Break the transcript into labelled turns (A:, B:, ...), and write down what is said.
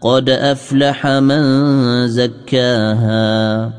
A: قد افلح من زكاها